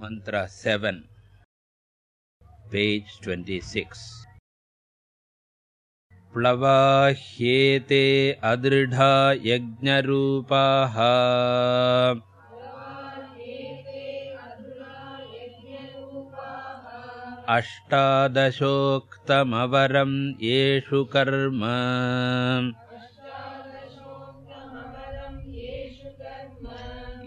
mantra 7 page 26 प्लवाह्येते अदृढा यज्ञरूपाः अष्टादशोक्तमवरम् येषु कर्म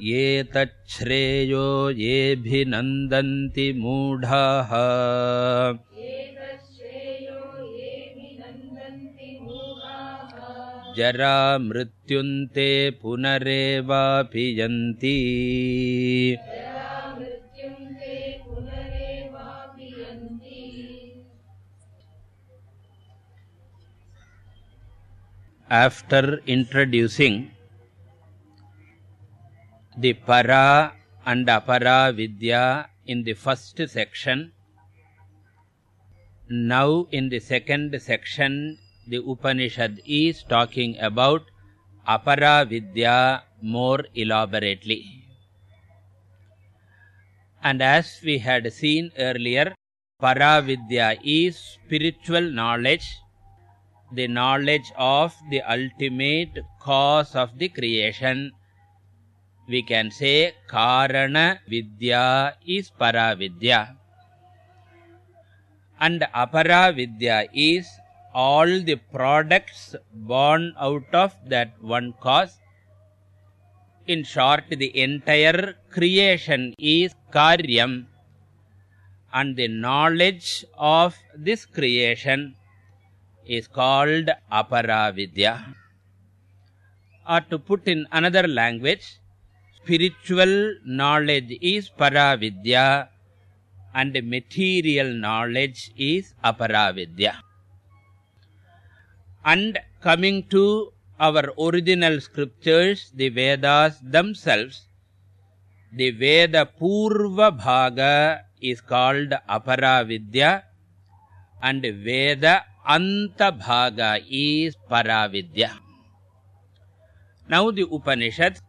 ये तच्छ्रेयो येऽभिनन्दन्ति मूढाः जरामृत्युन्ते पुनरेवापि यन्ति after introducing the para and apara vidya in the first section. Now in the second section the upanishad is talking about apara vidya more elaborately. And as we had seen earlier para vidya is spiritual knowledge the knowledge of the ultimate cause of the creation we can say karana vidya is para vidya. And apara vidya is all the products born out of that one cause. In short the entire creation is karyam. And the knowledge of this creation is called apara vidya. Or to put in another language spiritual knowledge is para vidya and material knowledge is apara vidya and coming to our original scriptures the vedas themselves the veda purva bhaga is called apara vidya and veda anta bhaga is para vidya now the upanishad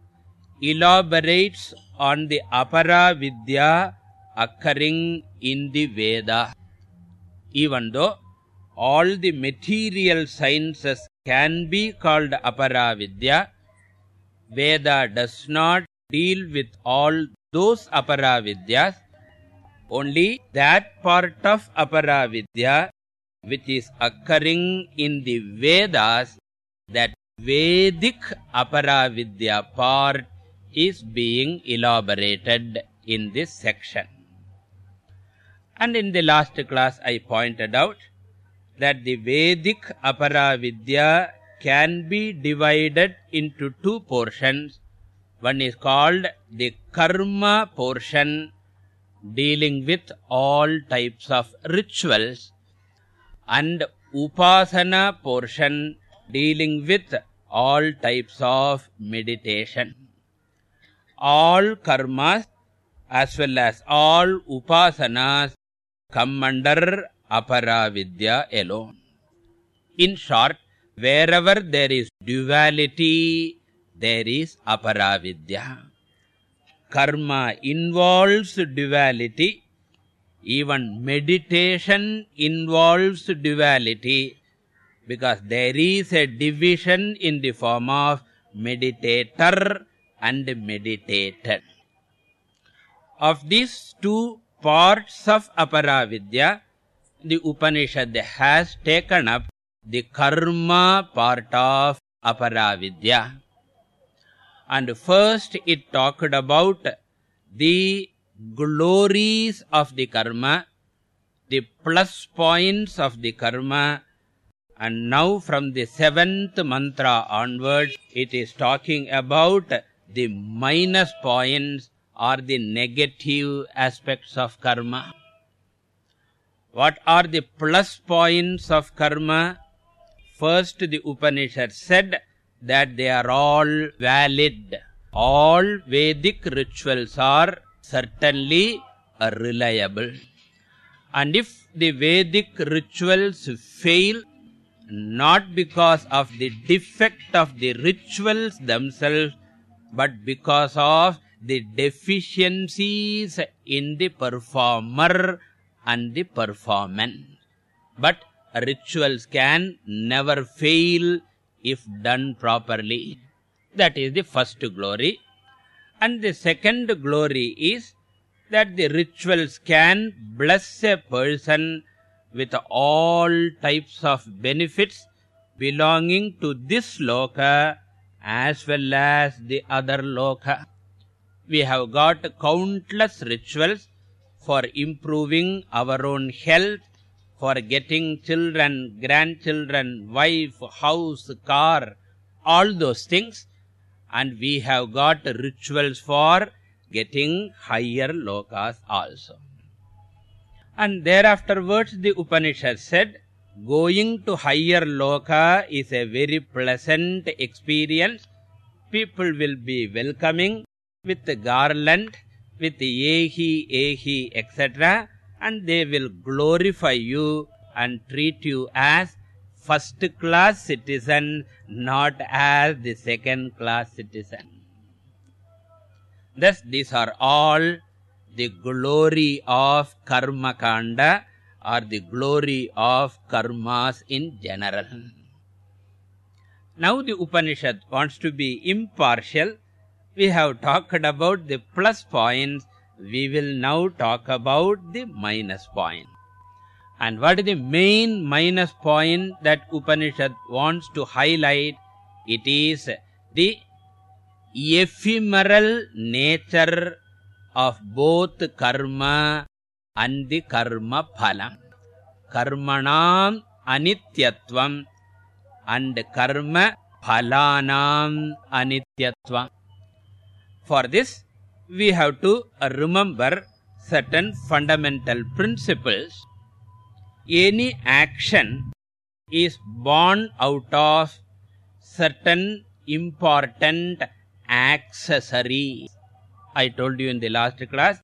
elaborates on the apara vidya occurring in the veda. Even though all the material sciences can be called apara vidya veda does not deal with all those apara vidyas only that part of apara vidya which is occurring in the vedas that vedic apara vidya part is being elaborated in this section. And in the last class i pointed out that the vedic apara vidya can be divided into two portions. One is called the karma portion dealing with all types of rituals and upasana portion dealing with all types of meditation all karmas as well as all upasanas come under apara vidya alone. In short wherever there is duality there is aparavidya. Karma involves duality. Even meditation involves duality because there is a division in the form of meditator and meditated. Of these two parts of apara vidya the upanishad has taken up the karma part of apara vidya and first it talked about the glories of the karma the plus points of the karma and now from the seventh mantra onwards it is talking about the minus points or the negative aspects of karma. What are the plus points of karma? First the upanishad said that they are all valid. All vedic rituals are certainly reliable. And if the vedic rituals fail not because of the defect of the rituals themselves but because of the deficiencies in the performer and the performance but rituals can never fail if done properly. That is the first glory. And the second glory is that the rituals can bless a person with all types of benefits belonging to this loka as well as the other loka we have got countless rituals for improving our own health for getting children grandchildren wife house car all those things. And we have got rituals for getting higher lokas also. And thereafterwards the upanishad said going to higher loka is a very pleasant experience. People will be welcoming with the garland with ehi ehi etc and they will glorify you and treat you as first class citizen not as the second class citizen. Thus these are all the glory of karma kanda or the glory of karmas in general. Now the upanishad wants to be impartial. We have talked about the plus points. We will now talk about the minus point. And what is the main minus point that upanishad wants to highlight? It is the ephemeral nature of both karma and karma phalam karmanam anityatvam and karma phalanam anityatvam for this we have to remember certain fundamental principles. Any action is born out of certain important accessories. I told you in the last class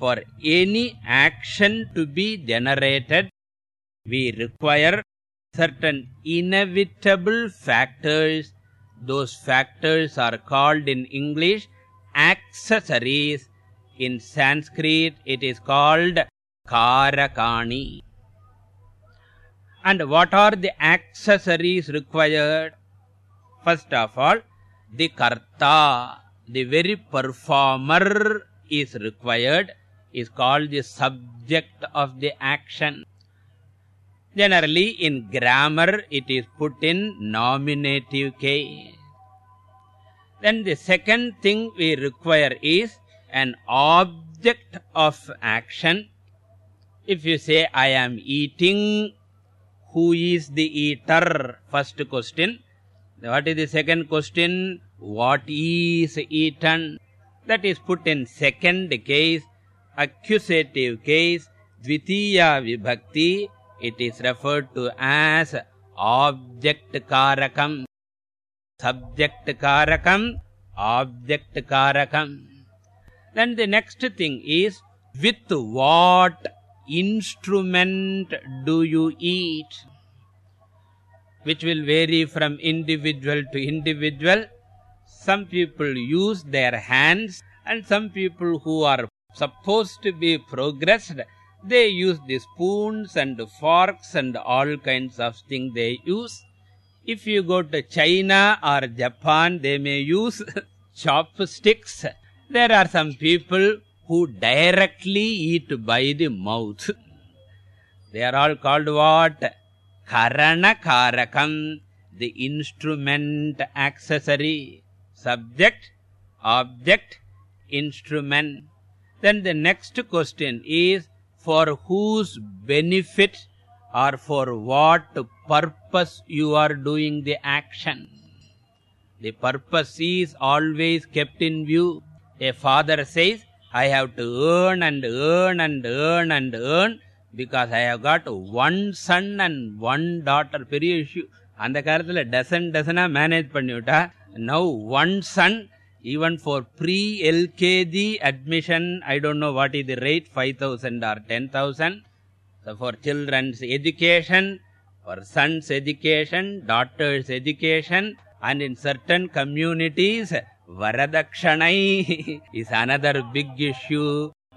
for any action to be generated we require certain inevitable factors. Those factors are called in english accessories. In sanskrit it is called karakani. And what are the accessories required? First of all the karta the very performer is required is called the subject of the action. Generally in grammar it is put in nominative case. Then the second thing we require is an object of action. If you say i am eating who is the eater? First question. What is the second question? What is eaten? That is put in second case accusative case dvitiya vibhakti it is referred to as object karakam subject karakam object karakam then the next thing is with what instrument do you eat? Which will vary from individual to individual. Some people use their hands and some people who are supposed to be progressed they use the spoons and forks and all kinds of things they use. If you go to china or japan they may use chopsticks. There are some people who directly eat by the mouth. They are all called what? Karana karakam the instrument accessory subject object instrument then the next question is for whose benefit or for what purpose you are doing the action the purpose is always kept in view a father says i have to earn and earn and earn and earn because i have got one son and one daughter பெரிய issue அந்த காலத்துல dozen டசனா manage பண்ணிவிட்டா now one son Even for pre lkg admission i don't know what is the rate 5000 or 10000 so for children's education for sons education daughters education and in certain communities வரதக்ஷணை is another big issue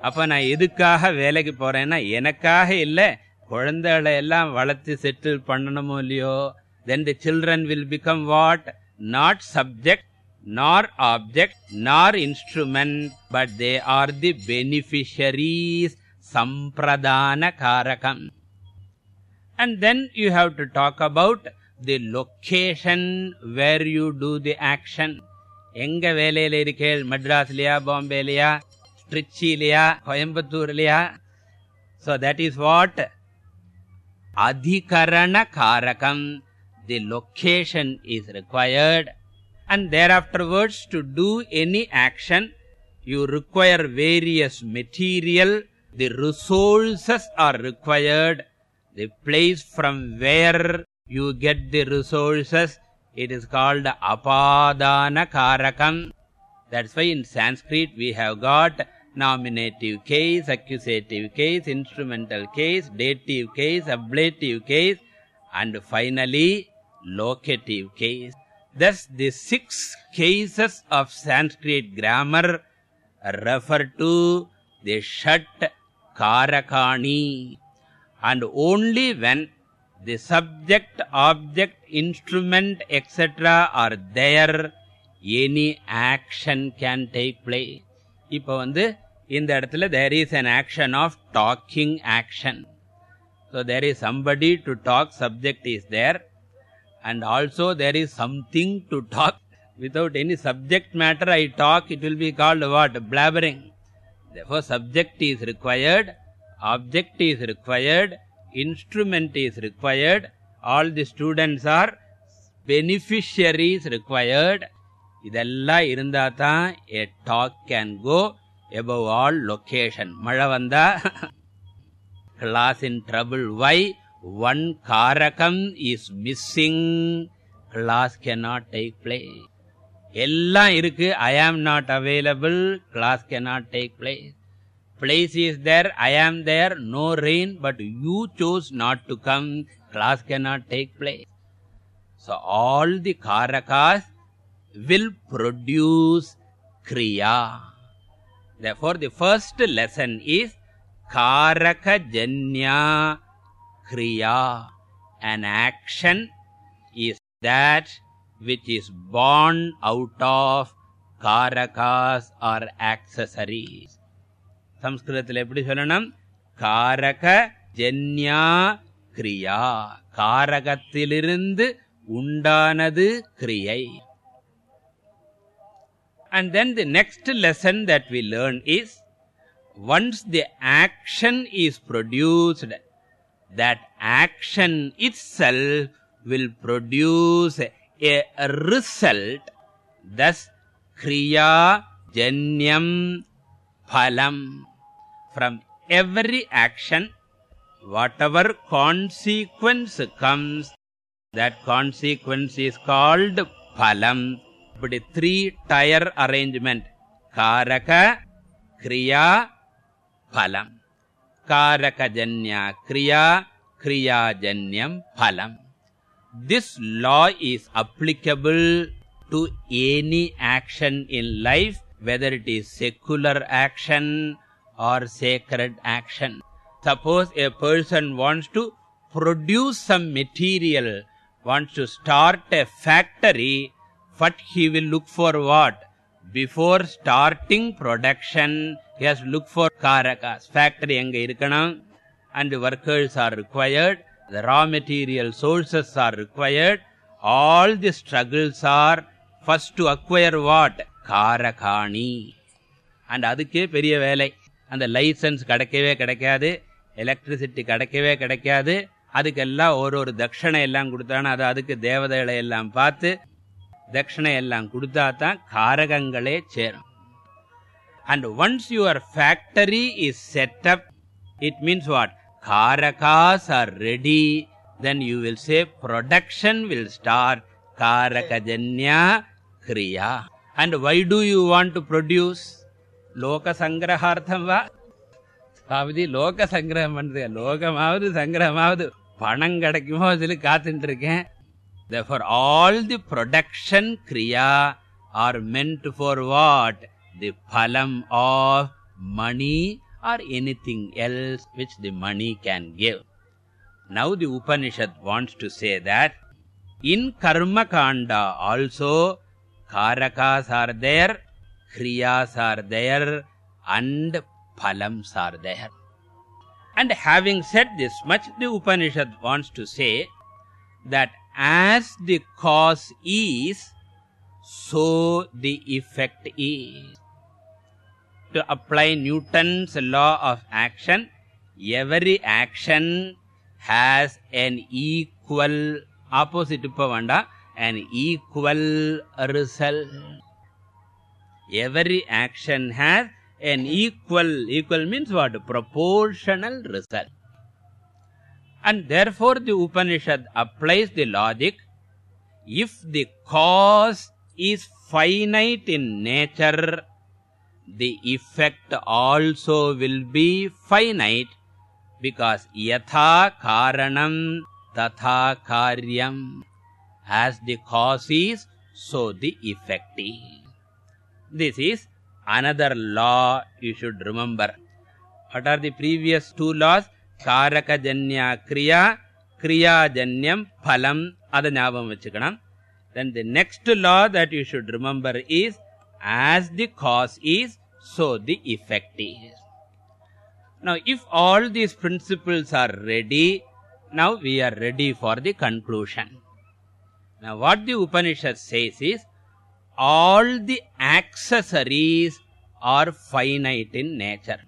அப்ப நான் எதுக்காக வேலைக்கு போறேன்னா எனக்காக இல்ல குழந்தைகளை எல்லாம் வளர்த்து செட்டில் பண்ணணுமோ இல்லையோ then the children will become what not subject nor object nor instrument but they are the beneficiaries sampradana karakam and then you have to talk about the location where you do the action எங்க வேலையில இருக்கேள் மெட்ராஸ்லயா பாம்பேலயா ட்ரிச்சிலியா கோயம்புத்தூர்லயா so that is what adhikarana karakam the location is required and thereafterwards to do any action you require various material. The resources are required. The place from where you get the resources it is called apadana karakam. That's why in sanskrit we have got nominative case accusative case instrumental case dative case ablative case and finally locative case thus the six cases of sanskrit grammar refer to the shat karakani and only when the subject object instrument etc are there any action can take place இப்ப வந்து இந்த இடத்துல there is an action of talking action so there is somebody to talk subject is there and also there is something to talk. Without any subject matter i talk it will be called what? Blabbering. Therefore subject is required object is required instrument is required. All the students are beneficiaries required. Idella irundha a talk can go above all location. Mala vanda class in trouble. Why? one karakam is missing class cannot take place எல்லாம் இருக்கு i am not available class cannot take place place is there i am there no rain but you chose not to come class cannot take place so all the karakas will produce kriya therefore the first lesson is karaka janya kriya an action is that which is born out of karakas or accessories சம்ஸ்கிருதத்தில் எப்படி சொல்லணும் காரக ஜன்யா கிரியா காரகத்திலிருந்து உண்டானது கிரியை and then the next lesson that we learn is once the action is produced that action itself will produce a result thus kriya janyam phalam. From every action whatever consequence comes that consequence is called phalam. but three tier arrangement. Karaka kriya phalam. కారకజన్య kriya క్రియాజన్యం ఫలం this law is applicable to any action in life whether it is secular action or sacred action. Suppose a person wants to produce some material wants to start a factory but he will look for what? Before starting production he has to look for karakas factory enga இருக்கணும் and workers are required the raw material sources are required all the struggles are first to acquire what karakani and adukke periya velai அந்த licence கிடைக்கவே கிடைக்காது electricity கிடைக்கவே கிடைக்காது அதுக்கெல்லாம் ஒரு ஒரு தட்சணை எல்லாம் கொடுத்தானா அது அதுக்கு தேவதைகளை எல்லாம் பார்த்து தட்சணை எல்லாம் கொடுத்தா தான் காரகங்களே சேரும் and once your factory is set up it means what karakas are ready then you will say production will start karakajanya kriya and why do you want to produce லோக சங்கிரகார்த்தம் வா அதாவது லோக சங்கிரகம் பண்றது லோகமாவது சங்கிரகமாவது பணம் கிடைக்குமோ சொல்லி காத்துட்டு இருக்கேன் therefore all the production kriya are meant for what the phalam of money or anything else which the money can give. Now the upanishad wants to say that in karma kanda also karakas are there kriyas are there and phalams are there. And having said this much the upanishad wants to say that as the cause is so the effect is to apply newton's law of action every action has an equal opposite vanda an equal result. Every action has an equal equal means what? Proportional result. And therefore the upanishad applies the logic if the cause is finite in nature the effect also will be finite because yatha karanam tatha karyam. As the cause is so the effect is. This is another law you should remember. What are the previous two laws? Karakajanya kriya kriyajanyam phalam. Adu nyabam vechukanam then the next law that you should remember is as the cause is so the effect is. Now if all these principles are ready now we are ready for the conclusion. Now what the upanishad says is all the accessories are finite in nature.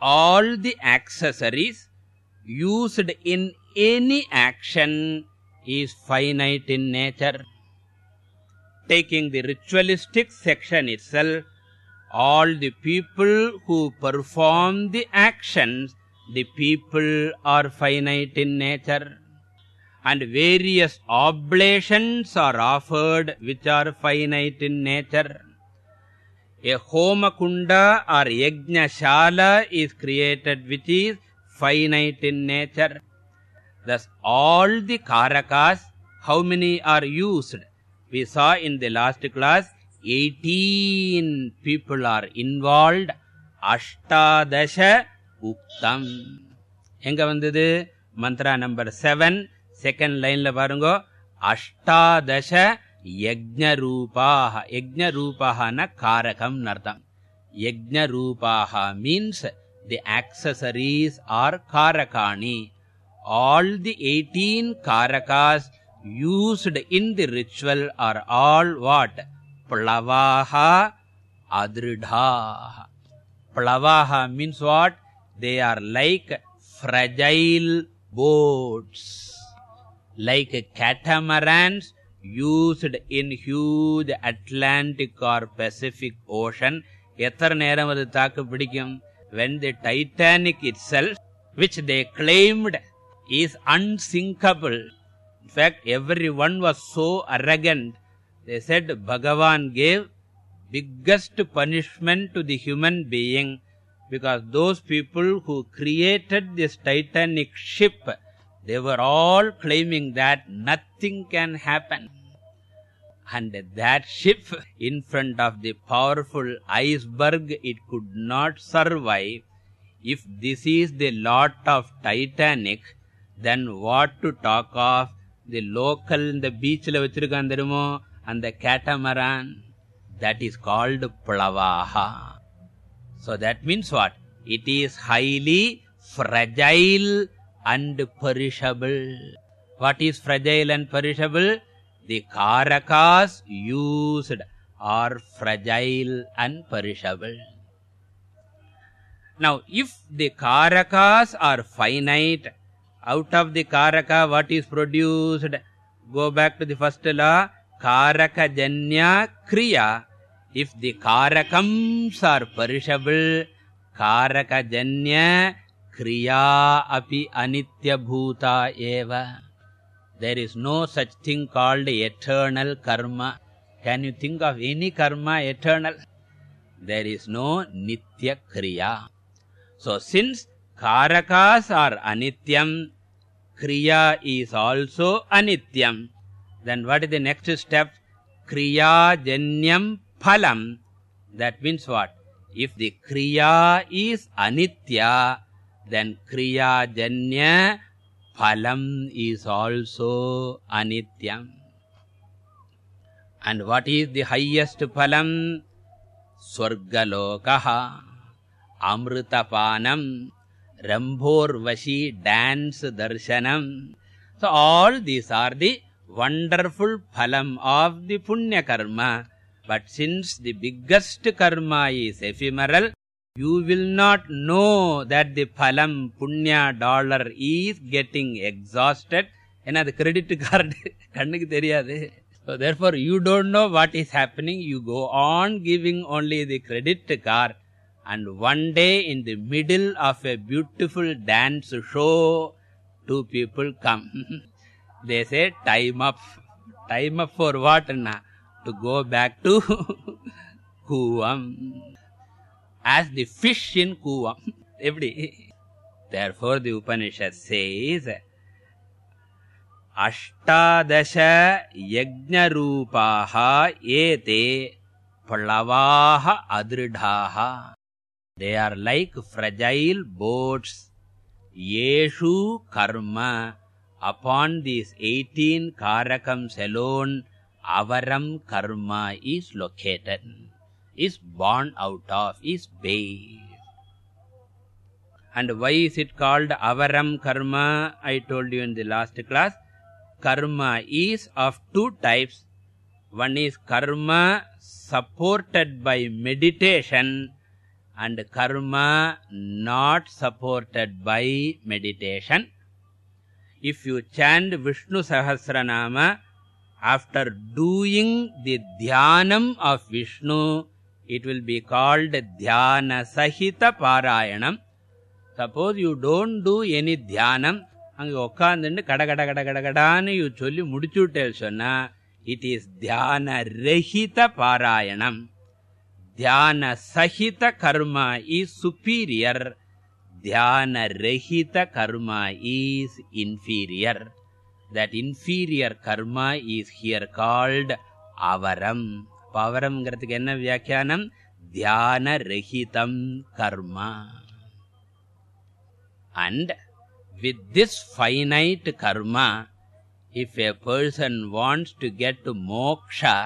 All the accessories used in any action is finite in nature taking the ritualistic section itself all the people who perform the actions the people are finite in nature. And various oblations are offered which are finite in nature. A homa kunda or yajna shala is created which is finite in nature. Thus all the karakas how many are used we saw in the last class 18 people are involved ashtadasha uktam எங்க வந்தது Mantra number seven second லைன்ல பாருங்க அஷ்டாதச யஜ்ஞரூபாக யஜ்ஞரூபாகன காரகம் அர்த்தம் யஜ்ஞரூபாக means the accessories are karakani all the 18 karakas used in the ritual are all what plavaha adridhaha plavaha means what they are like fragile boats like catamarans used in huge atlantic or pacific ocean எத்தனை நேரம் அது தாக்கு பிடிக்கும் when the titanic itself which they claimed is unsinkable in fact everyone was so arrogant. They said bhagavan gave biggest punishment to the human being because those people who created this titanic ship they were all claiming that nothing can happen. And that ship in front of the powerful iceberg it could not survive. If this is the lot of titanic then what to talk of the local in the beach la vechirukan therimo and the catamaran that is called plavaha so that means what? It is highly fragile and perishable. What is fragile and perishable? The karakas used are fragile and perishable. Now if the karakas are finite out of the karaka what is produced? Go back to the first law karakajanya kriya. If the karakams are perishable karakajanya kriya api anitya bhuta eva. There is no such thing called eternal karma. Can you think of any karma eternal? There is no nitya kriya. So since karakas are anityam kriya is also anityam. Then what is the next step? Kriyajanyam phalam. That means what? If the kriya is anitya then kriyajanya phalam is also anityam. And what is the highest phalam? Swargalokah amrutapanam rambhorvashi dance darshanam so all these are the wonderful phalam of the punya karma but since the biggest karma is ephemeral you will not know that the phalam punya dollar is getting exhausted ஏன்னா அது credit card கண்ணுக்கு தெரியாது so therefore you don't know what is happening you go on giving only the credit card and one day in the middle of a beautiful dance show two people come they say time up time up for what na to go back to kuvam as the fish in kuvam every therefore the upanishad says अष्टादश यज्ञरूपाः एते प्लवाः अदृढाः they are like fragile boats. Yeshu karma upon these 18 karakams alone avaram karma is located is born out of is based and why is it called avaram karma? I told you in the last class. Karma is of two types. One is karma supported by meditation and karma not supported by meditation if you chant vishnu sahasranama after doing the dhyanam of vishnu it will be called dhyana sahita parayanam suppose you don't do any dhyanam அங்க உட்கார்ந்துட்டு கட கட கட கடகடான்னு சொல்லி முடிச்சுட்டேல் சொன்னா it is தியான ரஹித பாராயணம் தியான சகித கர்மா இஸ் சுப்பீரியர் தியான ரஹித கர்மா is inferior that inferior karma is here called avaram avaramங்கிறதுக்கு என்ன வியாக்கியானம் தியான ரஹிதம் கர்மா and with this finite karma if a person wants to get to moksha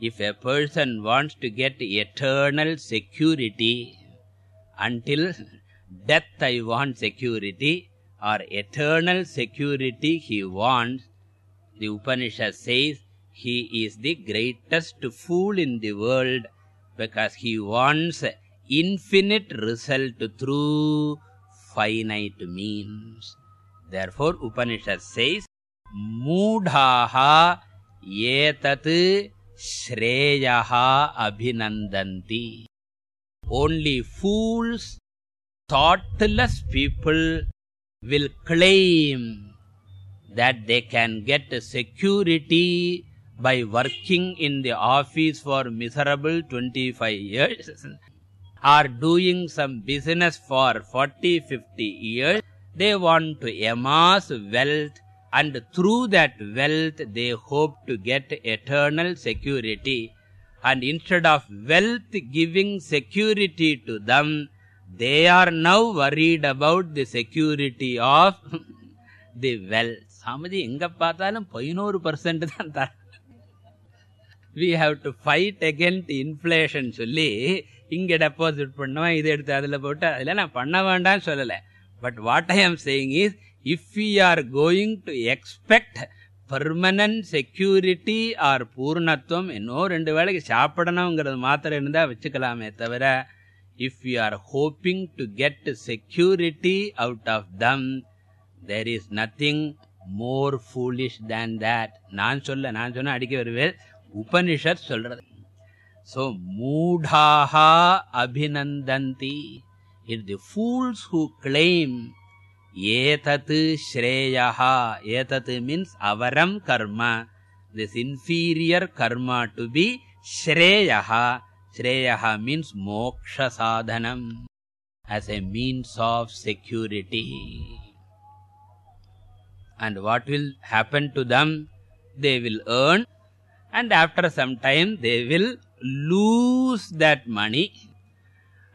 if a person wants to get eternal security until death i want security or eternal security he wants the upanishad says he is the greatest fool in the world because he wants infinite result through finite means therefore upanishad says मूढाः एतत् shreyaha abhinandanti only fools thoughtless people will claim that they can get security by working in the office for miserable 25 years or doing some business for 40 50 years. They want to amass wealth and through that wealth they hope to get eternal security and instead of wealth giving security to them they are now worried about the security of the wealth சாமதி எங்க பார்த்தாலும் பதினோரு percent தான் தர we have to fight against inflation சொல்லி இங்க deposit பண்ணுவேன் இதை எடுத்து அதுல போட்டு அதுல நான் பண்ண வேண்டாம்னு சொல்லல பட் வாட் ஐ ஆம் saying is if we are going to expect permanent security or பூர்ணத்துவம் இன்னும் ரெண்டு வேளைக்கு சாப்பிடணுங்கிறது மாத்திரம் இருந்தா வச்சுக்கலாமே தவிர if we are hoping to get security out of them there is nothing more foolish than that நான் சொல்ல நான் சொன்ன அடிக்க வருவேன் உபனிஷத் சொல்றது so மூடாஹா அபிநந்தந்தி it the fools who claim etat shreyaha etat means avaram karma this inferior karma to be shreyaha shreyaha means moksha sadhanam as a means of security. And what will happen to them? They will earn. And after some time they will lose that money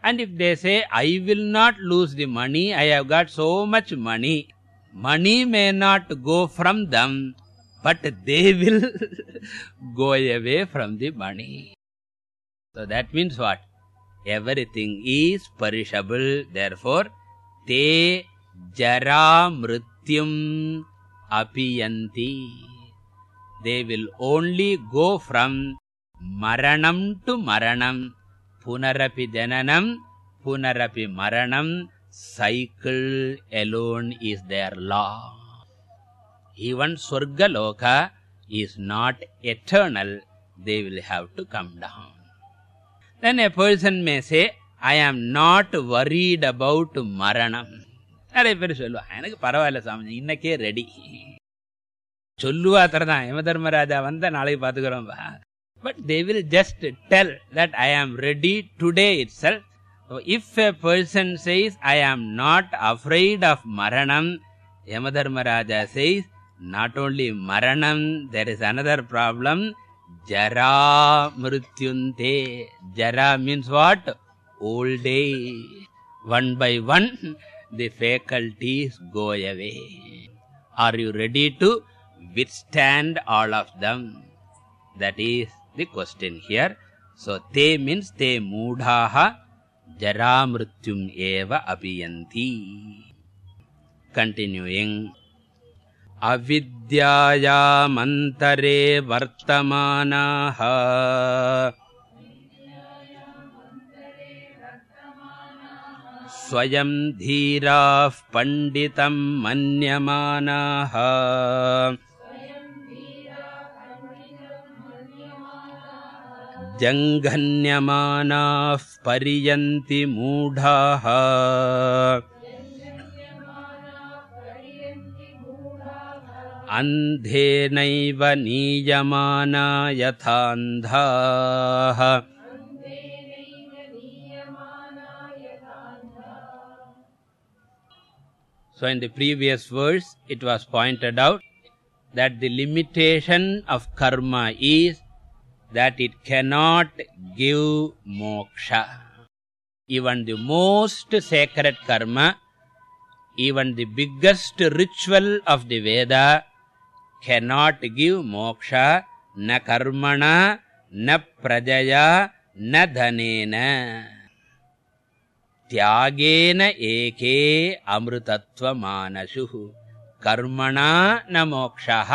and if they say i will not lose the money i have got so much money money may not go from them but they will go away from the money. So that means what? Everything is perishable therefore te jara mrityum apiyanti. They will only go from maranam to maranam punarapi jananam punarapi maranam cycle alone is their law even swarga loka is not eternal they will have to come down then a person may say i am not worried about maranam நிறைய பேர் சொல்லுவான் எனக்கு பரவாயில்ல சாமி இன்னைக்கே ready சொல்லுவா தரதான் யம தர்மராஜா வந்த நாளைக்கு பாத்துக்கிறோம் but they will just tell that i am ready today itself. So if a person says i am not afraid of maranam yamadharmaraja says not only maranam there is another problem. Jara mrityunte jara means what? Old age one by one the faculties go away. Are you ready to withstand all of them? That is the question here. So te means moodhaah jara mrityum eva apiyanti continuing. अविद्यायामन्तरे वर्तमानाः स्वयं धीराः पण्डितम् मन्यमानाः जङ्घन्यमानाः पर्यन्ति मूढाः। अन्धेनैव नीयमाना यथान्धाः। So in the previous verse it was pointed out that the limitation of karma is that it cannot give moksha. Even the most sacred karma even the biggest ritual of the veda cannot give moksha na karmana na prajaya na dhanena. त्यागेन एके अमृतत्वमानशुः कर्मणा न मोक्षः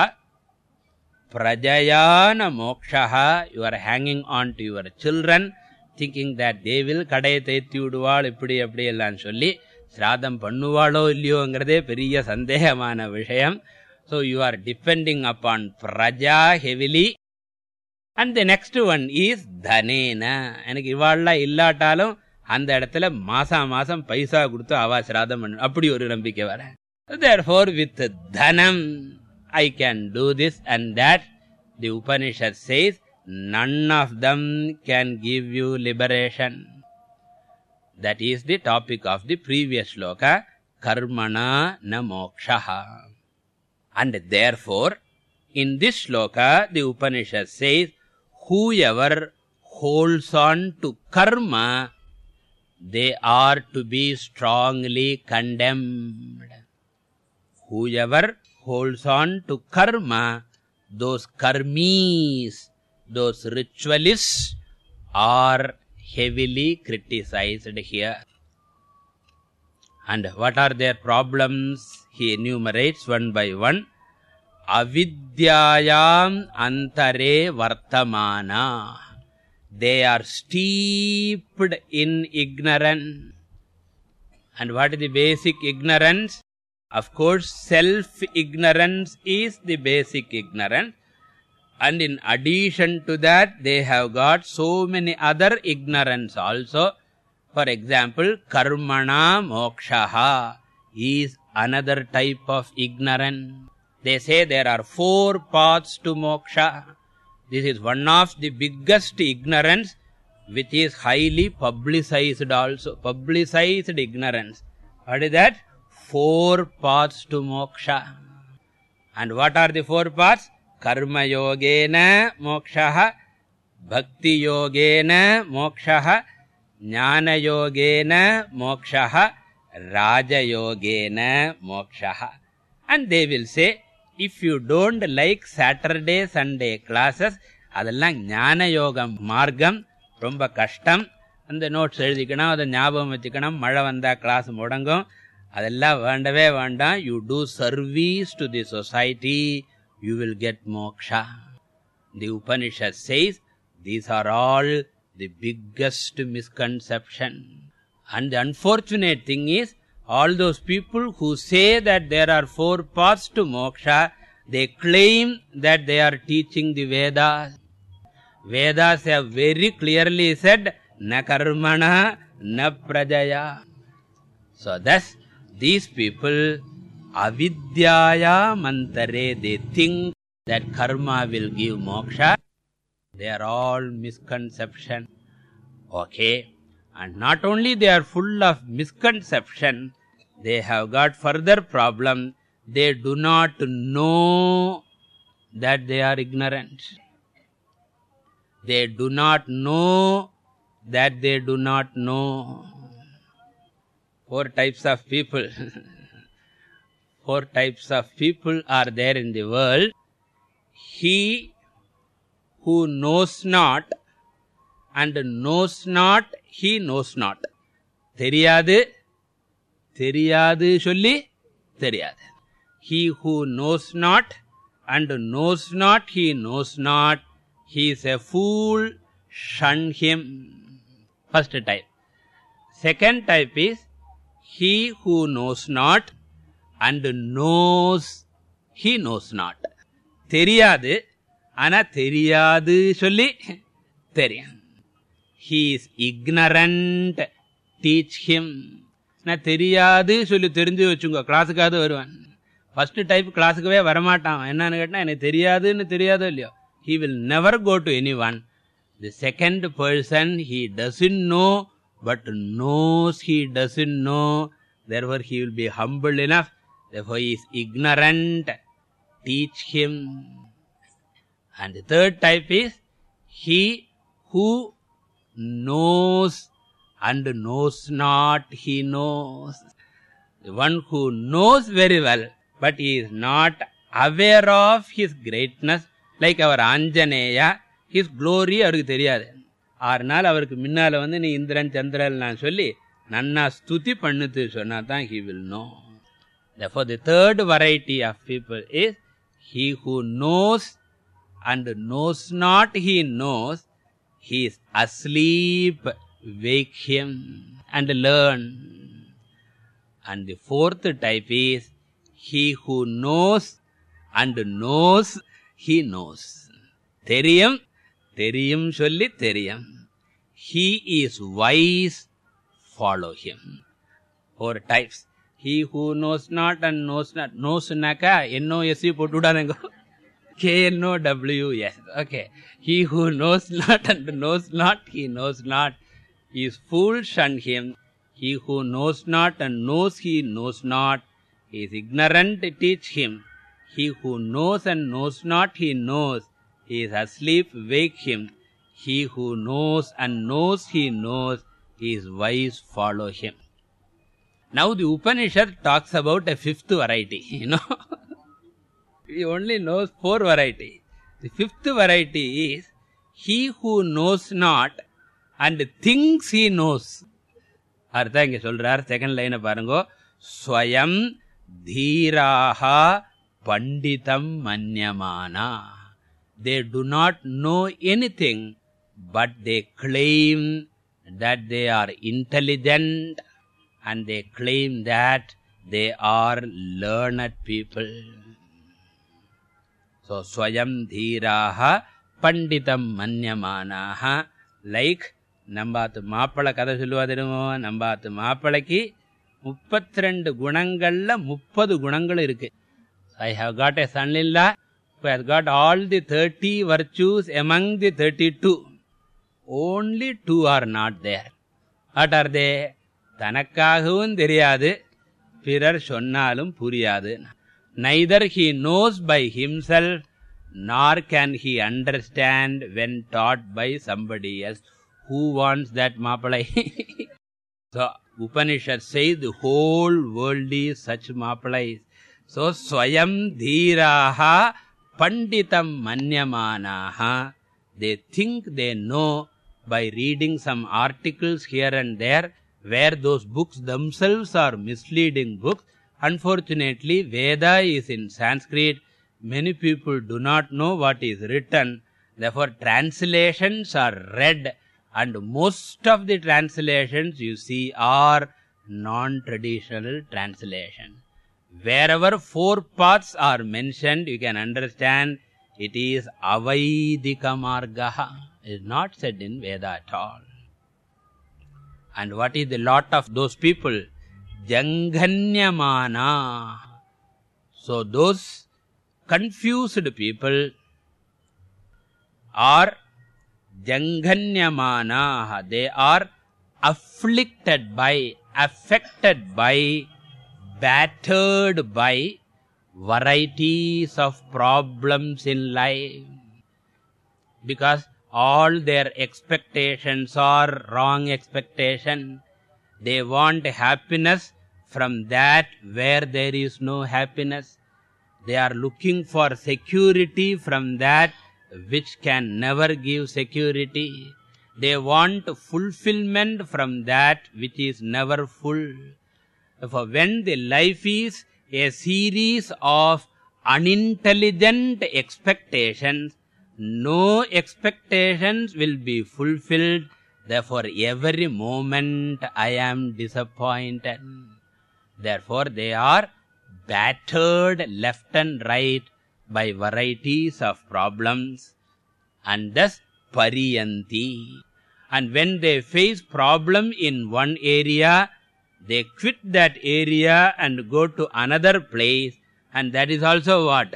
prajayana mokshaha you are hanging on to your children thinking that they will கடையை தேத்தி விடுவாள் இப்படி அப்படி எல்லாம் சொல்லி சிராதம் பண்ணுவாளோ இல்லையோங்கிறதே பெரிய சந்தேகமான விஷயம் so you are depending upon praja heavily and the next one is dhanena எனக்கு இவாள்லாம் இல்லாட்டாலும் அந்த இடத்துல மாசா மாசம் பைசா கொடுத்து அவா சிராதம் பண்ணு அப்படி ஒரு நம்பிக்கை வர therefore with தனம் i can do this and that. The upanishad says none of them can give you liberation. That is the topic of the previous shloka karmana na moksha and therefore in this shloka the upanishad says whoever holds on to karma they are to be strongly condemned. Whoever holds on to karma those karmis those ritualists are heavily criticized here. And what are their problems? He enumerates one by one. Avidyayam antare vartamana. They are steeped in ignorance. And what is the basic ignorance of course self ignorance is the basic ignorance. And in addition to that they have got so many other ignorance also. For example karmana moksha is another type of ignorance. They say there are four paths to moksha. This is one of the biggest ignorance which is highly publicized also. Publicized ignorance. What is that four paths to moksha and what are the four paths karma yogena mokshah bhakti yogena mokshah ஞான யோகேன மோக்ஷः ராஜயோகேன மோக்ஷः and they will say if you don't like saturday sunday classes அதெல்லாம் ஞான யோகம் மார்க்கம் ரொம்ப கஷ்டம் அந்த notes எழுதிக்கணும் அதை ஞாபகம் வச்சுக்கணும் மழை வந்தால் கிளாஸ் முடங்கும் அதெல்லாம் வேண்டவே வேண்டாம் you do service to the society you will get moksha the Upanishad says these are all the biggest misconception and the unfortunate thing is all those people who say that there are four paths to moksha they claim that they are teaching the vedas vedas have very clearly said na karmana na prajaya so thus these people avidyayam antare they think that karma will give moksha. They are all misconception. Okay? And not only they are full of misconception they have got further problem. They do not know that they are ignorant. They do not know that they do not know four types of people four types of people are there in the world he who knows not and knows not he knows not தெரியாது தெரியாது சொல்லி தெரியாது he who knows not and knows not he knows not he is a fool shun him first type second type is he who knows not and knows he knows not தெரியாது ஆனா தெரியாது சொல்லி தெரியும் he is ignorant teach him நான் தெரியாது சொல்லி தெரிஞ்சு வச்சுங்க கிளாஸுக்காவது வருவான் ஃபர்ஸ்ட் டைப் கிளாஸுக்கவே வரமாட்டான் என்னன்னு கேட்டா எனக்கு தெரியாதுன்னு தெரியாதோ இல்லையோ he will never go to anyone the second person he doesn't know but knows he doesn't know therefore he will be humble enough therefore he is ignorant teach him and the third type is he who knows and knows not he knows the one who knows very well but he is not aware of his greatness like our anjaneya his glory அவருக்கு தெரியாது ஆறு நாள் அவருக்கு முன்னால வந்து நீ இந்திரன் சந்திரன் நான் சொல்லி நன்னா ஸ்துதி பண்ணுது சொன்னா தான் he will know therefore the third variety of people is he who knows and knows not he knows he is asleep wake him and learn and the fourth type is he who knows and knows he knows தெரியும் தெரியும் சொல்லி தெரியும் he is wise follow him four types he who knows not and knows not knows naka n o s u போட்டு விடாதங்க k n o w s okay he who knows not and knows not he knows not is fool shun him he who knows not and knows he knows not is ignorant teach him he who knows and knows not he knows he is asleep wake him he who knows and knows he knows is wise follow him now the upanishad talks about a fifth variety you know he only knows four variety the fifth variety is he who knows not and thinks he knows அர்த்தம் இங்க சொல்றார் second லைனை பாருங்க ஸ்வயம் தீராக பண்டிதம் மன்யமானா they do not know anything but they claim that they are intelligent and they claim that they are learned people so swayam dhiraha panditam மன்யமானாக like நம்பாத்து மாப்பிளை கதை சொல்லுவா தெரியுமோ நம்பாத்து மாப்பிளைக்கு முப்பத்தி ரெண்டு குணங்கள்ல முப்பது குணங்கள் இருக்கு I have got a son இல்லா who has got all the 30 virtues among the 32 only two are not there what are they தனக்காகவும் தெரியாது பிறர் சொன்னாலும் புரியாது neither he knows by himself nor can he understand when taught by somebody else who wants that mapalai so upanishad says the whole world is such mapalais so swayam dhiraha panditam manyamanaha. They think they know by reading some articles here and there where those books themselves are misleading books. Unfortunately veda is in sanskrit. Many people do not know what is written. Therefore translations are read. And most of the translations you see are non traditional translation wherever four paths are mentioned you can understand it is avaidika marga is not said in veda at all. And what is the lot of those people? Janganyamana. So those confused people are janganyamana. They are afflicted by affected by battered by varieties of problems in life. Because all their expectations are wrong expectation. They want happiness. From that where there is no happiness they are looking for security. From that which can never give security. They want fulfillment. From that which is never full for when the life is a series of unintelligent expectations no expectations will be fulfilled. Therefore every moment i am disappointed. Therefore they are battered left and right by varieties of problems and thus pariyanti and when they face problem in one area they quit that area and go to another place and that is also what?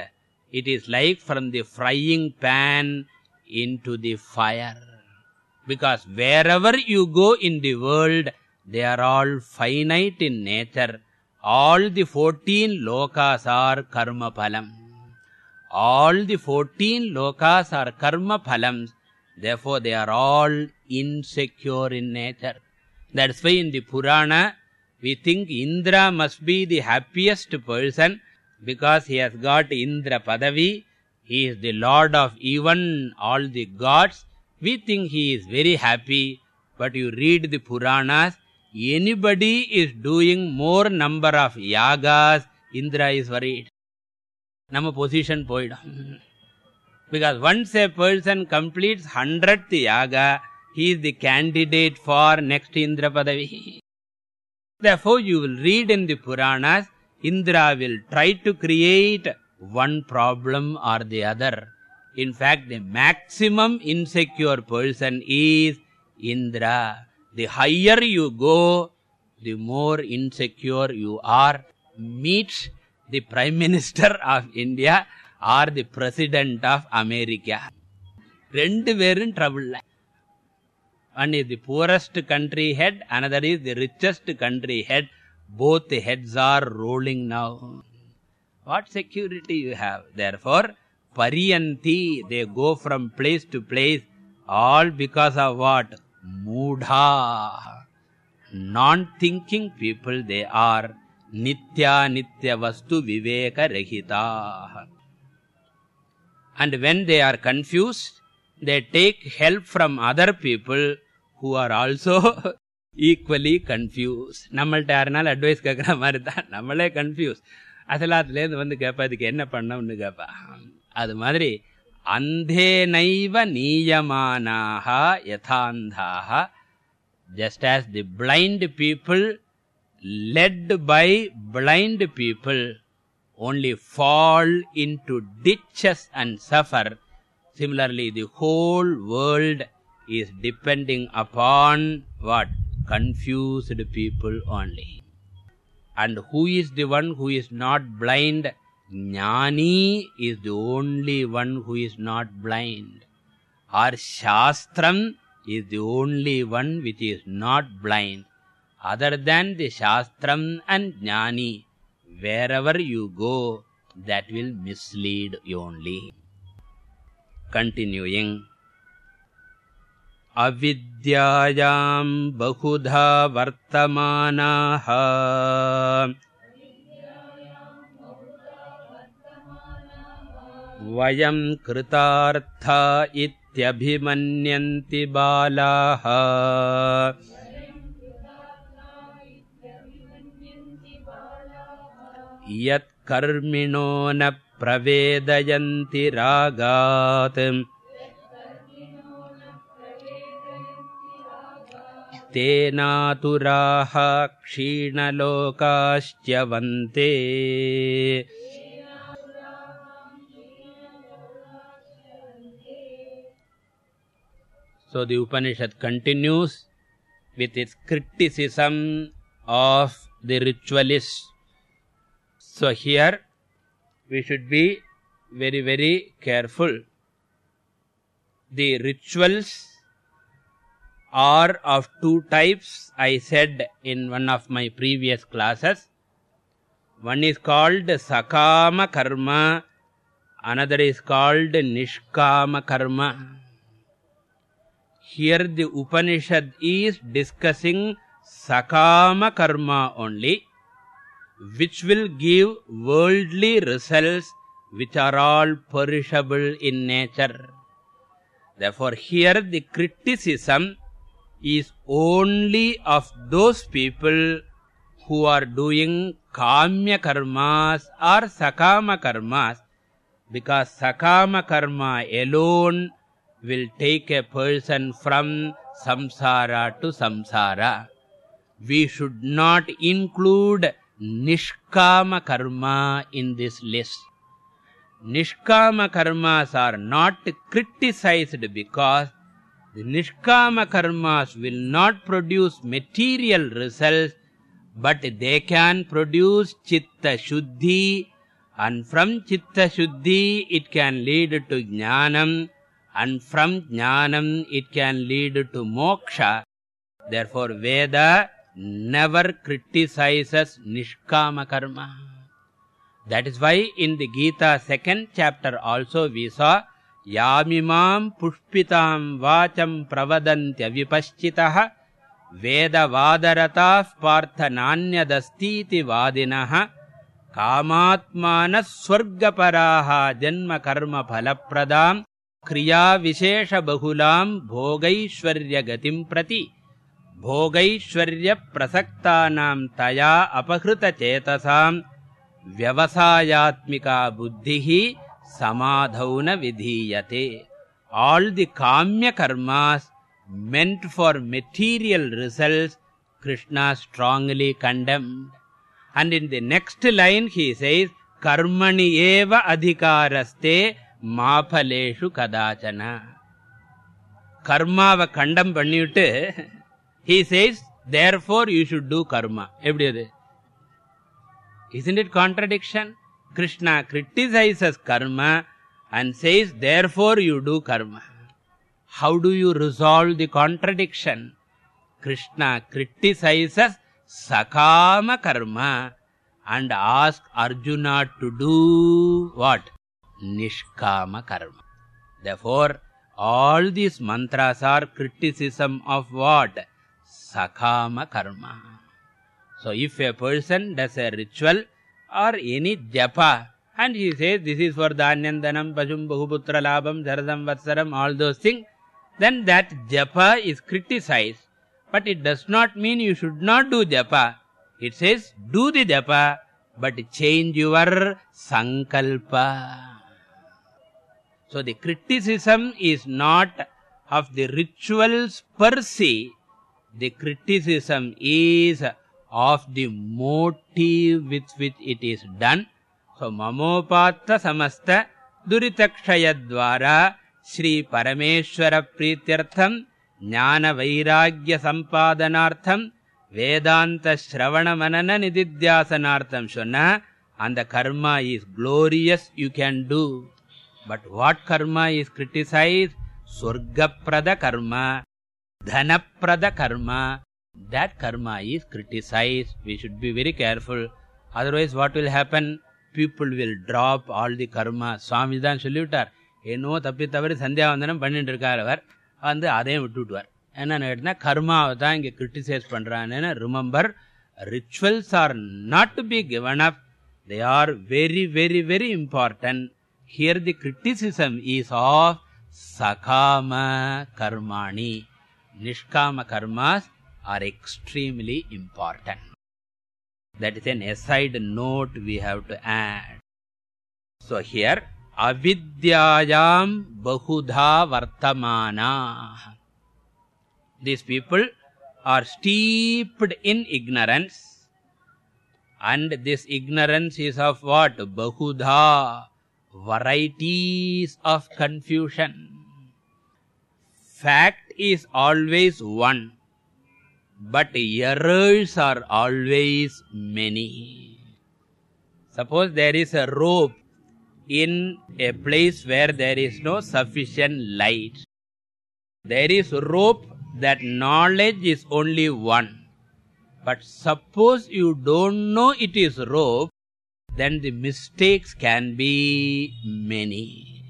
It is like from the frying pan into the fire. Because wherever you go in the world they are all finite in nature. All the 14 lokas are karma phalam all the 14 lokas are karma phalams therefore they are all insecure in nature. That's why in the purana we think indra must be the happiest person because he has got indra padavi he is the lord of even all the gods we think he is very happy but you read the puranas anybody is doing more number of yagas indra is worried நம்ம position போயிடும் because once a person completes 100th yaga he is the candidate for next indra padavi therefore you will read in the puranas indra will try to create one problem or the other. In fact the maximum insecure person is indra. The higher you go the more insecure you are. Meet the prime minister of india or the president of america. Verum trouble one is the poorest country head another is the richest country head both heads are rolling now what security you have therefore pariyanti they go from place to place all because of what mudha non thinking people they are nitya nitya vastu viveka rahita and when they are confused they take help from other people who are also equally confuse நம்மள்ட்ட யாருனாலும் advice கேட்குற மாதிரி தான் நம்மளே confuse அசலாத்துலேருந்து வந்து கேட்பா இதுக்கு என்ன பண்ணோம்னு கேட்பா அது மாதிரி அந்தே நைவ நீயமானாக யதாந்தாக just as the blind people led by blind people only fall into ditches and suffer Similarly, the whole world is depending upon what? Confused people only. And who is the one who is not blind? Jnani is the only one who is not blind. Or shastram is the only one which is not blind. Other than the shastram and jnani wherever you go that will mislead you only. Continuing अविद्यायाम् बहुधा वर्तमानाः। वयम् कृतार्था इत्यभिमन्यन्ति बालाः। यत्कर्मिणो न प्रवेदयन्ति रागात् तेनातुराः क्षीणलोकाश्च्यवन्ते so the upanishad continues with its criticism of the ritualists. So here we should be very very careful. The rituals are of two types i said in one of my previous classes one is called sakama karma another is called nishkama karma here the upanishad is discussing sakama karma only which will give worldly results which are all perishable in nature therefore here the criticism is only of those people who are doing kamya karmas or sakama karmas because sakama karma alone will take a person from samsara to samsara. We should not include nishkama karma in this list. Nishkama karmas are not criticized because the nishkama karmas will not produce material results but they can produce chitta shuddhi and from chitta shuddhi it can lead to jnanam and from jnanam it can lead to moksha. Therefore veda never criticizes nishkama karma. That is why in the gita second chapter also we saw yamimam pushpitam vacham pravadantyavipaschitah वेदवादरताः पार्थनान्यदस्तीति वादिनः। कामात्मानः स्वर्गपराः जन्मकर्मफलप्रदाम् क्रियाविशेषबहुलाम् भोगैश्वर्यगतिम् प्रति। भोगैश्वर्यप्रसक्तानाम् तया अपहृतचेतसाम्। व्यवसायात्मिका बुद्धिः samadhau na vidhiyate all the kamya karmas meant for material results krishna strongly condemned and in the next line he says karmani eva adhikaraste மாபலேஷு கதாச்சன கர்மாவை கண்டம் பண்ணிவிட்டு he says therefore you should do karma எப்படி அது is it contradiction krishna criticizes karma and says therefore you do karma how do you resolve the contradiction krishna criticizes sakama karma and asks arjuna to do what nishkama karma therefore all these mantras are criticism of what sakama karma so if a person does a ritual or any japa. And he says this is for dhanyandanam pajum bahuputra labam jaradam vatsaram all those things. Then that japa is criticized. But it does not mean you should not do japa. It says do the japa but change your sankalpa. So the criticism is not of the rituals per se. The criticism is of the motive with which it is done. So, mamopatra samasta duritakshaya dvara Shri Parameshwara Prityartham Jnana Vairagya Sampadanartham Vedanta Shravana Manana Nididhyasanartham Shunna and the karma is glorious you can do. But what karma is criticized? Surgaprada karma, dhanaprada karma, that karma is criticized we should be very careful otherwise what will happen people will drop all the karma swami தான் சொல்லிவிட்டார் என்னவோ தப்பி தவறி சந்தியாவந்தனம் பண்ணிட்டு இருக்கார் அவர் வந்து அதையும் விட்டு விட்டுவார் என்னன்னு கேட்டினா கர்மாவை தான் இங்கே கிரிட்டிசைஸ் பண்ணுறான்னு remember rituals are not to be given up they are very very very important here the criticism is of sakama karmani nishkama karmas are extremely important. That is an aside note we have to add. So here avidyayam bahudha vartamana. These people are steeped in ignorance. And this ignorance is of what? Bahudha varieties of confusion. Fact is always one but errors are always many. Suppose there is a rope in a place where there is no sufficient light. There is rope that knowledge is only one. But suppose you don't know it is rope then the mistakes can be many.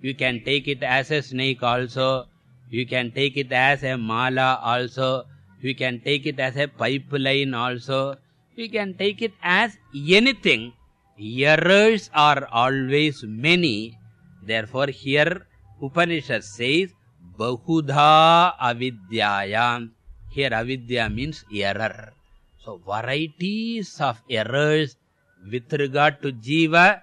You can take it as a snake also. You can take it as a mala also you can take it as a pipeline also. We can take it as anything. Errors are always many. Therefore here upanishad says bahudha avidyayam. Here avidya means error. So varieties of errors with regard to jiva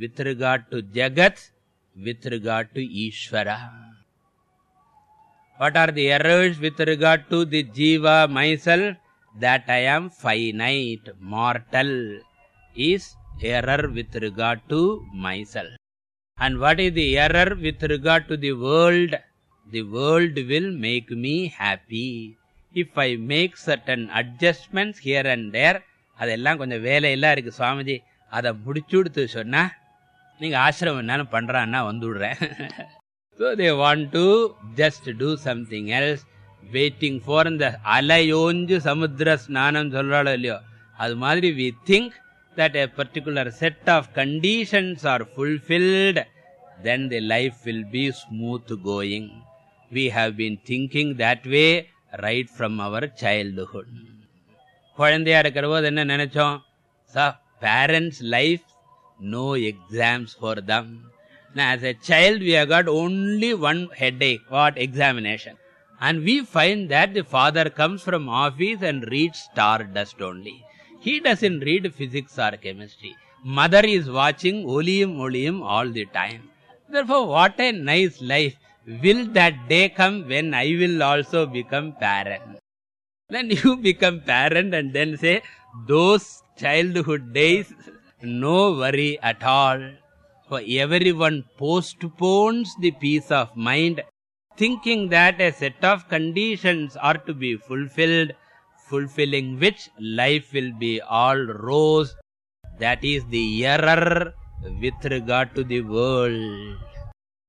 with regard to jagat with regard to ishvara what are the errors with regard to the jiva myself that i am finite mortal is error with regard to myself and what is the error with regard to the world the world will make me happy if i make certain adjustments here and there அதெல்லாம் கொஞ்சம் வேலையெல்லாம் இருக்கு சுவாமிஜி அதை முடிச்சு கொடுத்து சொன்னா நீங்க ஆசிரமம் என்னன்னு பண்றான்னா வந்து விடுறேன் so they want to just do something else waiting for இந்த அலையோஞ்சு சமுத்திர ஸ்நானம் சொல்றாளோ இல்லையோ அது மாதிரி we think that a particular set of conditions are fulfilled then the life will be smooth going we have been thinking that way right from our childhood குழந்தையா இருக்கிற போது என்ன நினைச்சோம் parents life no exams for them now as a child we have got only one headache what? Examination. And we find that the father comes from office and reads Stardust only. He doesn't read physics or chemistry. Mother is watching oliyum oliyum all the time. Therefore what a nice life will that day come when i will also become parent. Then you become parent and then say those childhood days no worry at all for everyone postpones the peace of mind thinking that a set of conditions are to be fulfilled fulfilling which life will be all rose. That is the error with regard to the world.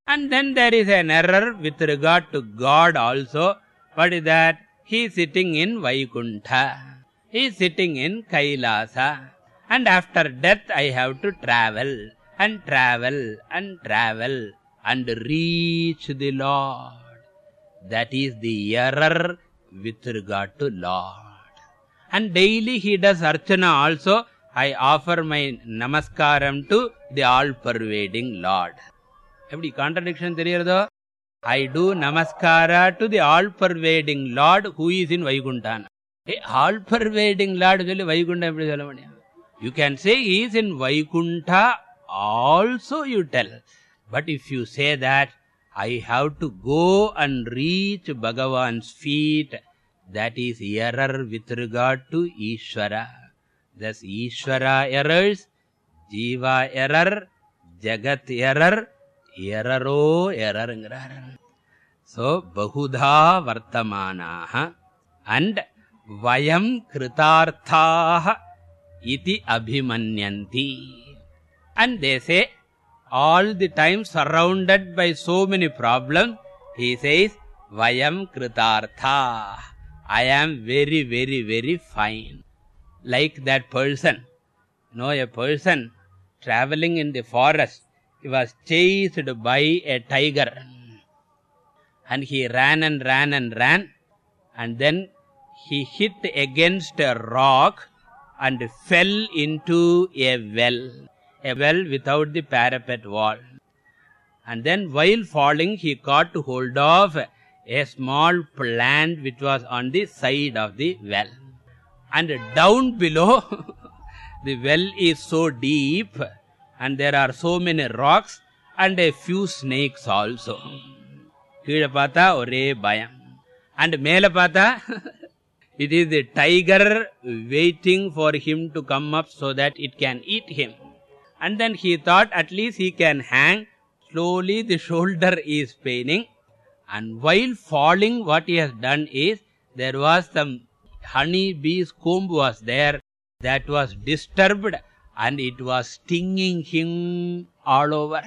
And then there is an error with regard to god also what is that he is sitting in vaikuntha he is sitting in kailasa. And after death i have to travel and travel and travel and reach the lord. That is the error with regard to lord. And daily he does archana also. I offer my namaskaram to the all pervading lord. Every contradiction theriyirado i do namaskara to the all pervading lord who is in Vaikuntha. hey, all pervading lord solli vaikunta Vaikuntha. solla mudiyum you can say he is in vaikuntha also you tell. But if you also you tell but if you say that I have to go and reach Bhagavan feet that is uh with regard to Ishwara others jiva error जगर so bahudha vartamanaah and vayam kritarthaah iti abhimanyanti. And they say all the time surrounded by so many problems he says vayam kritarthaah i am very very very fine. Like that person. You know a person traveling in the forest he was chased by a tiger. And he ran and ran and ran and then he hit against a rock and fell into a well a well without the parapet wall and then while falling he caught hold of a small plant which was on the side of the well and down below the well is so deep and there are so many rocks and a few snakes also கீழே பார்த்தா ஒரே பயம் and மேல பார்த்தா it is the tiger waiting for him to come up so that it can eat him and then he thought at least he can hang. Slowly the shoulder is paining. And while falling what he has done is there was some honey bee's comb was there that was disturbed and it was stinging him all over.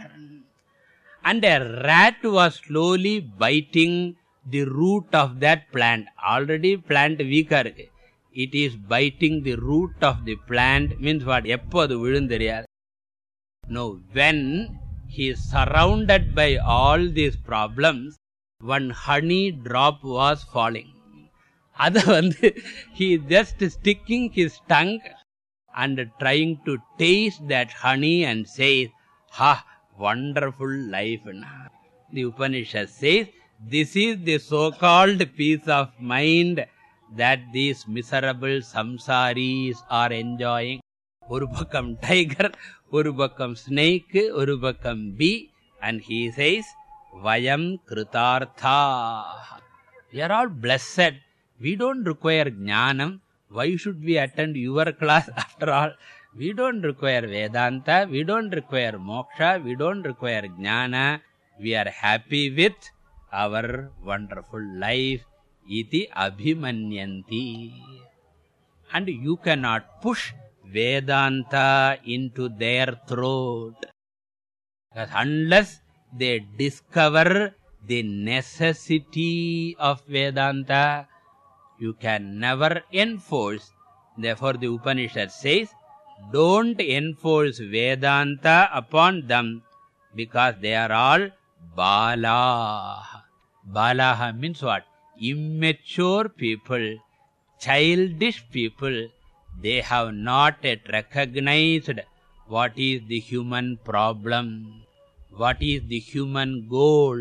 And a rat was slowly biting the root of that plant. Already plant weaker. It is biting the root of the plant. Means what? eppo adu vilundiriya no when he is surrounded by all these problems one honey drop was falling அது வந்து he just sticking his tongue and trying to taste that honey and says ha wonderful life the upanishad says this is the so called peace of mind that these miserable samsaris are enjoying ஒரு பக்கம் tiger ஒரு பக்கம் snake ஒரு பக்கம் பி and he says vayam kritartha we are all blessed we don't require jnanam why should we attend your class after all we don't require vedanta we don't require moksha we don't require jnana we are happy with our wonderful life iti abhimanyanti and you cannot push vedanta into their throat. Because unless they discover the necessity of vedanta you can never enforce. Therefore the upanishad says don't enforce vedanta upon them because they are all balaha balaha means what? Immature people childish people they have not yet recognized what is the human problem what is the human goal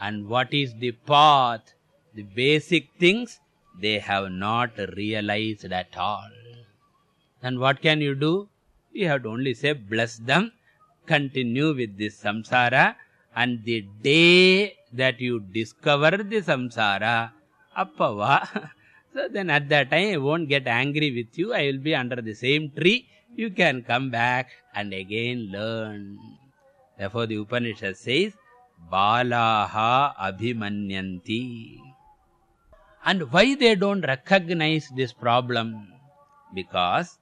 and what is the path the basic things they have not realized at all then what can you do you have to only say bless them continue with this samsara and the day that you discover the samsara appava then at that time i won't get angry with you. I will be under the same tree. You can come back and again learn. Therefore the upanishad says balaha abhimanyanti and why they don't recognize this problem? Because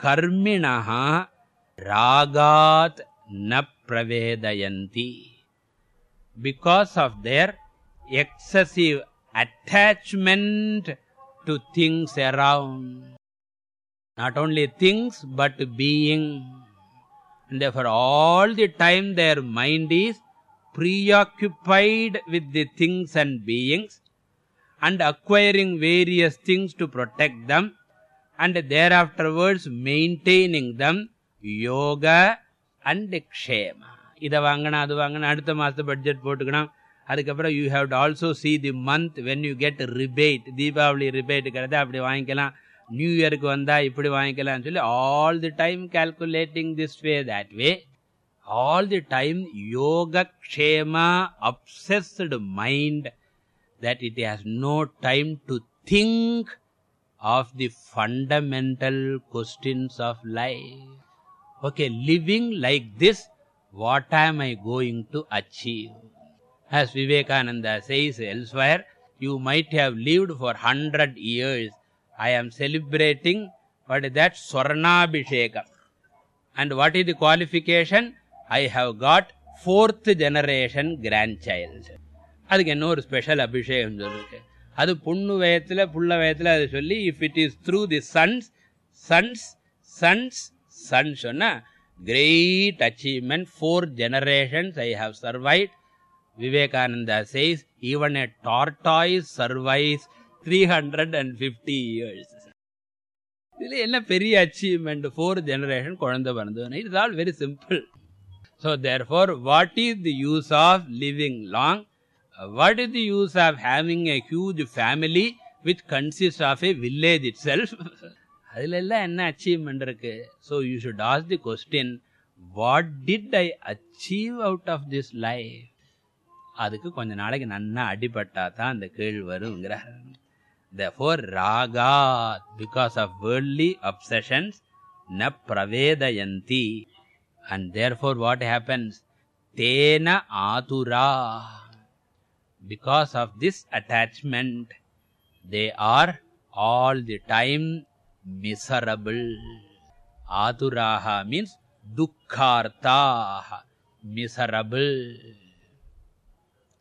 karminaha ragat na pravedayanti. Because of their excessive attachment to things around not only things but being and therefore all the time their mind is preoccupied with the things and beings and acquiring various things to protect them and thereafterwards maintaining them yoga and kshema இத வாங்கணும் அது வாங்கணும் அடுத்த மாசத்து budget போட்டுக்கணும் அதுக்கப்புறம் you have to also see the month when you get rebate Deepavali rebate கிடையாது அப்படி வாங்கிக்கலாம் நியூ இயருக்கு வந்தா இப்படி வாங்கிக்கலாம்னு சொல்லி all the time calculating this way that way all the time yoga kshema obsessed mind that it has no time to think of the fundamental questions of life okay living like this what am i going to achieve as vivekananda says elsewhere you might have lived for 100 years i am celebrating what is that swarnabhishekam and what is the qualification i have got fourth generation grandchild அதுக்கு என்ன ஒரு special அபிஷேகம் சொல்லிருக்கு அது பொண்ணு வயத்துல புள்ள வயத்துல அது சொல்லி if it is through the sons sons sons Sun சொன்னா great achievement four generations i have survived vivekananda says even a tortoise survives 350 years இதுல என்ன பெரிய அச்சீவ்மெண்ட் ஃபோர் ஜெனரேஷன் குழந்தை பிறந்தது it's all very simple so therefore what is the use of living long what is the use of having a huge family which consists of a village itself அதுல எல்லாம் என்ன achievement இருக்கு so you should ask the question what did i achieve out of this life அதுக்கு கொஞ்ச நாளைக்கு நன்னா அடிபட்டா தான் அந்த கேள்வி வருங்கிறார் therefore ragat because of worldly obsessions na pravedayanti and therefore what happens tena atura because of this attachment they are all the time miserable aturaha means dukkhartaha miserable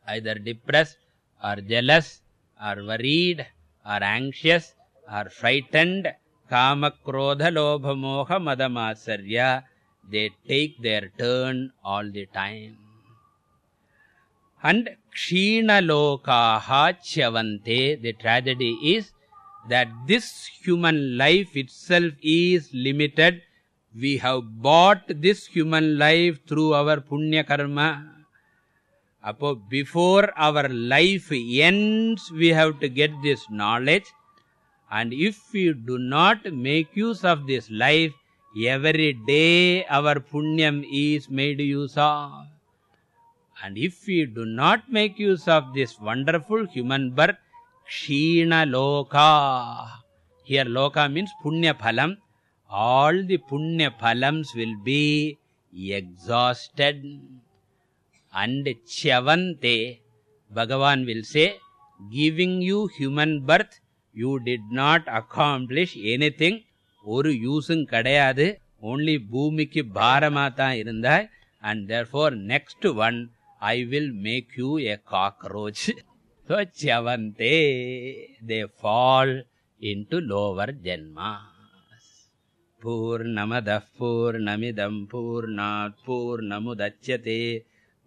either depressed or jealous or worried or anxious or frightened. Kama krodha lobha moha madamatsarya they take their turn all the time. And kshinalokaha chavante the tragedy is that this human life itself is limited. We have bought this human life through our punya karma appo before our life ends we have to get this knowledge. And if we do not make use of this life every day our punyam is made use of. And if we do not make use of this wonderful human birth kshina loka. Here loka means punya phalam. All the punya phalams will be exhausted and Chavante, Bhagavan will say, giving you human birth, you did not accomplish anything, ஒரு யூஸும் கிடையாது. Only பூமிக்கு பாரமா தான் இருந்தாய். And therefore next one I will make you a cockroach so சவந்தே they fall into lower janma பூர்ணமத பூர்ணமிதம் பூர்ணாத் பூர்ணமுதட்சதே